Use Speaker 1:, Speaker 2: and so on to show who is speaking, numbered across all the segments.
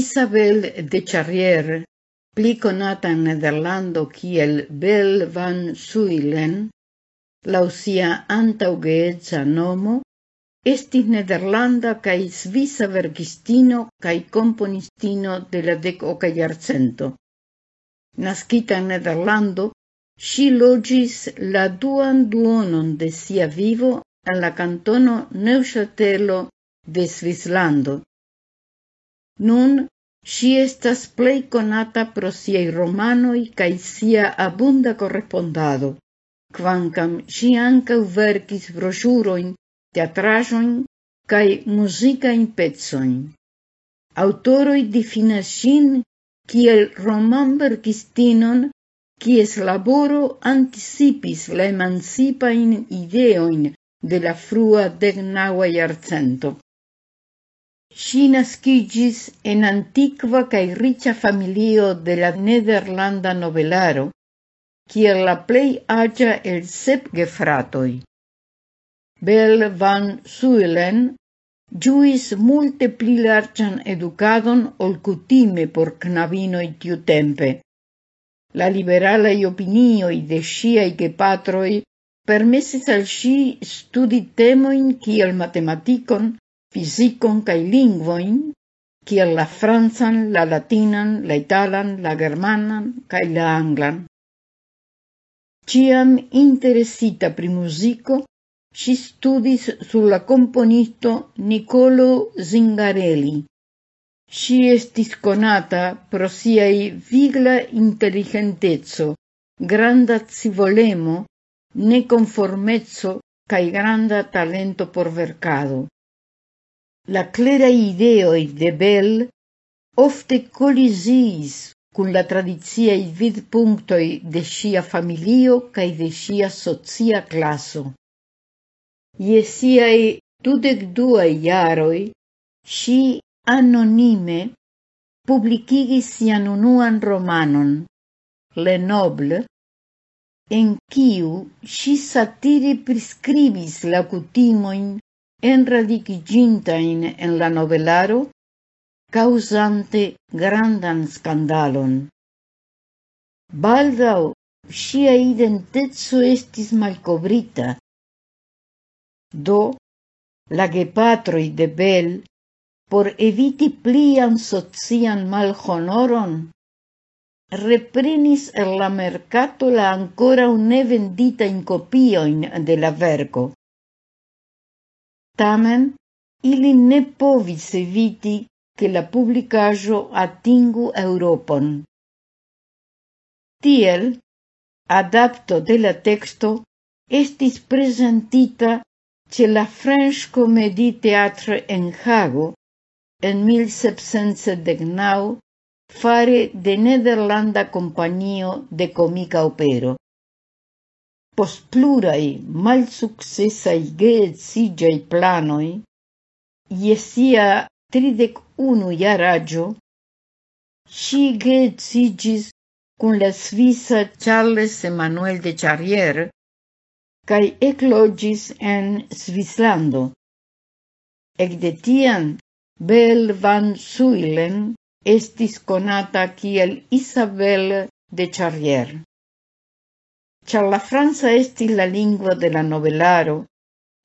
Speaker 1: Isabel de Charrier, pli conata in Nederlando kiel Bel van Suilen, lausia antaugeetza nomo, estis nederlanda cae svisa vergistino cae componistino de la decoca iarcento. Nascita in Nederlando, si logis la duan duonon de sia vivo alla cantono Neuchâtelo de Svislando, Nun si estas plei conata pro siei romanoi cae sia abunda correspondado, quancam si ancau vercis verkis teatrajoin cae kaj muzikajn pecojn. Aŭtoroj difinas ŝin kiel romanverkistinon, kies laboro anticipis la emancipain ideoin de la frua degnaua iarcento. Si nascigis en antiqua cae riĉa familio de la nederlanda novelaro, kiel la plei agia el sep gefratoi. Bel van Suylen juis multe pli larcian educadon ol cutime por cnavinoi tiu tempe. La liberalai opinioi de sciai gepatroi permesis al ŝi studi temoin kiel matematicon fizikon kaj la francan, la latinan, la italan, la germanan kaj la anglan. Ĉiam interesita pri muziko, studis sur la Nicolo Zingarelli. Ŝi estis konata pro siaj vigla inteligenteco, granda scivolemo, nekonformeco kaj granda talento por. la clera ideoi de Bell ofte colisiis cun la tradiziei vidpunctoi de sia familio cae de sia socia classo. Ie siai dudec duae iaroi, si anonime publicigis sian unuan romanon, Le Noble, en kiu si satiri prescribis la cutimoin enradigigintain en la novelaro, causante grandan scandalon. Baldau sia identetso estis malcobrita. Do, la gepatroi de Bell, por eviti plian socian malhonoron, reprenis el la mercato la ancora ne vendita in copioin de la verco. Tamen, ili ne povis eviti che la publicajo atingu Europon. Tiel, adapto de la texto estis presentita ce la French Comédie Theatre en Hago en 1719 fare de Nederlanda Companio de Comica Opero post plurai malsuccessai geetsigiai planoi, iesia tridec unu iaraggio, si geetsigis cun la svisa Charles Emanuel de Charrier, cae eclogis en Svislando. Ec de tian, Bel van Suilen estis conata kiel Isabel de Charrier char la Franza estis la lingua de la novelaro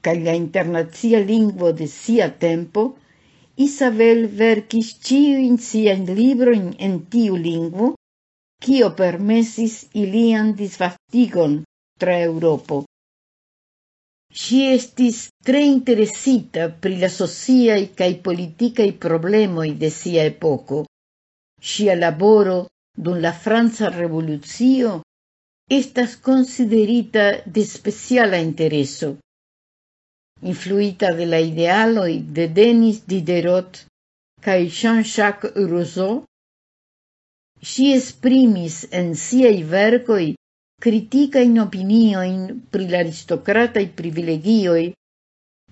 Speaker 1: ca la internazia lingua de sia tempo, Isabel verkis in cie libro en tiu lingvo, cio permesis ilian disvastigon tra Europo. Si estis tre interesita pri la sociaj cae politikaj problemoi de sia epoko. Sia laboro dun la Franza Revoluzio estas considerita de speciala intereso. Influita de la idealoi de Denis Diderot cae Jean-Jacques Rousseau, si esprimis en siei vercoi criticain opinioin pri la i privilegioi,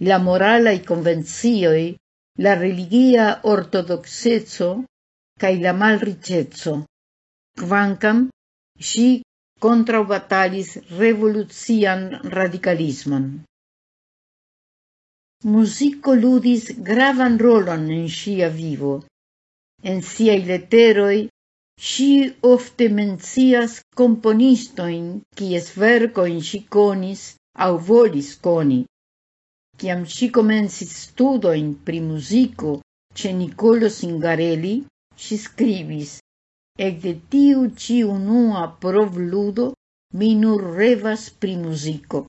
Speaker 1: la moralai convenzioi, la religia ortodoxezzo cae la malricezzo, quancam si contra batalis revolucian radicalismon. Musico ludis gravan rolon in sia vivo. En siai letteroi, si ofte mencias componistoin quies vercoin si conis au volis coni. Ciam si comensis studoin pri musico ce Nicolo Singarelli, si scribis Ecde tiu ci unua provludo mi nur revas pri musico.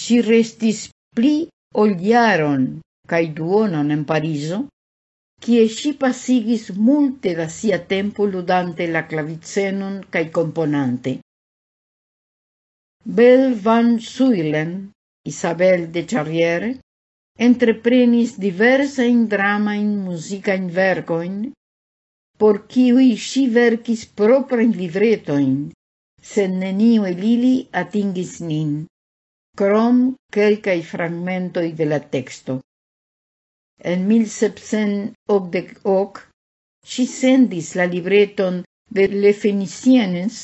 Speaker 1: Si restis pli oliaron cae duonon en Pariso, cie si pasigis multe da sia tempo ludante la clavicenon cae componante. Bel van Suilen, Isabel de Charriere, entreprenis in musica in vergoin por kiui si verkis proprajn livretoin, sen neniu lili atingis nin, crom quelcai fragmentoi de la texto. En 1788 si sendis la libreton de Le Fenicienes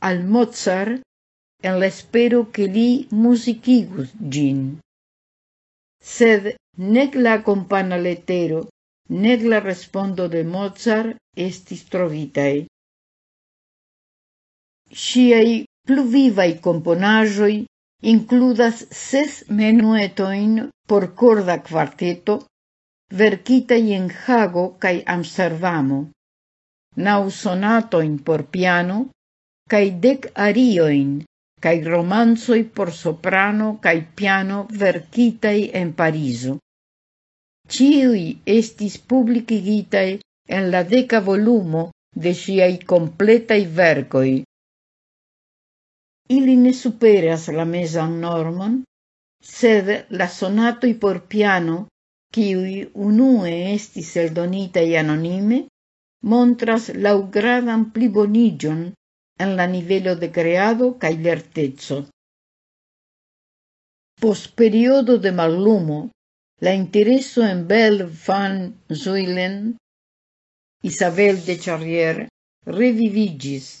Speaker 1: al Mozart en la espero ke li musicigus gin. Sed nec la compana letero, nec la respondo de Mozart estis trovitae. Sciai pluvivai componajoi includas ses menuetoin por corda quarteto, verkitai en Hago cae Amsterdamo, nau sonatoin por piano, cae dec arioin, cae romanzoi por soprano cae piano verkitai en Pariso. Ciui estis publicigitai en la deca volumo de siai completai vercoi. Ili ne superas la mesan normon, sed la sonatoi por piano, ciui unue estis eldonitai anonime, montras laugradan plibonigion en la nivelo de creado cae lertezzo. Pos periodo de mallumo, La intereso en Belle van Zuylen, Isabel de Charrier, revivigis.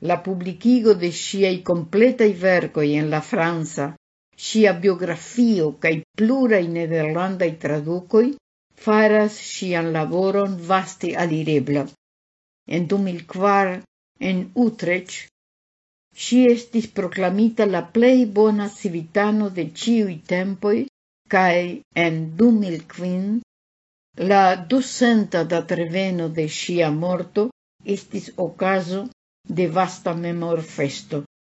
Speaker 1: La publicigo de sciai completai vercoi en la Franza, scia biografio cae plurai nederlandai traducoi faras scian laboron vaste alirebla. En 2004, en Utrecht, si estis proclamita la plei bona civitano de ciui tempoi cae en 2005 la ducenta datreveno de sia morto estis ocaso de vasta memor festo.